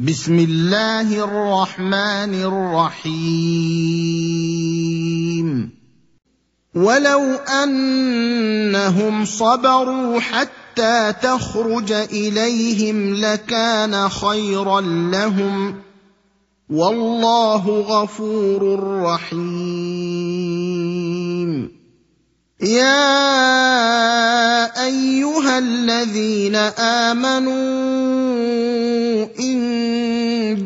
بسم الله الرحمن الرحيم. ولو أنهم صبروا حتى تخرج إليهم لكان خيرا لهم. والله غفور رحيم. يا أيها الذين آمنوا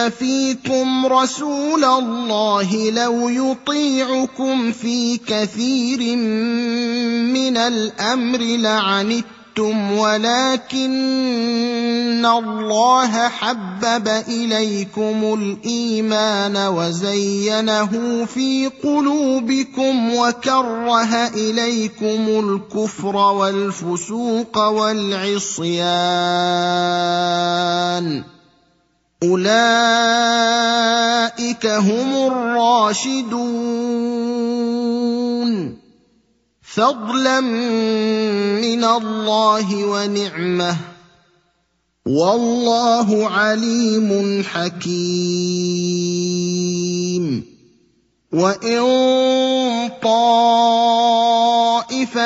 ان فيكم رسول الله لو يطيعكم في كثير من الأمر لعنتم ولكن الله حبب إليكم الإيمان وزينه في قلوبكم وكره إليكم الكفر والفسوق والعصيان. أولئك هم الراشدون. فضلا من الله ونعمة. والله عليم حكيم. وإن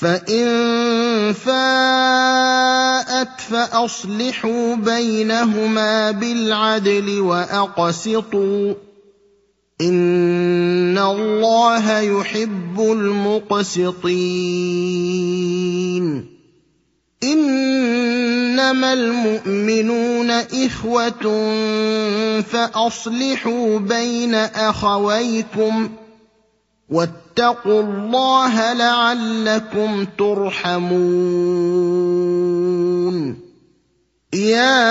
فان فاءت فاصلحوا بينهما بالعدل واقسطوا ان الله يحب المقسطين انما المؤمنون اخوه فاصلحوا بين اخويكم واتقوا الله لعلكم ترحمون. يا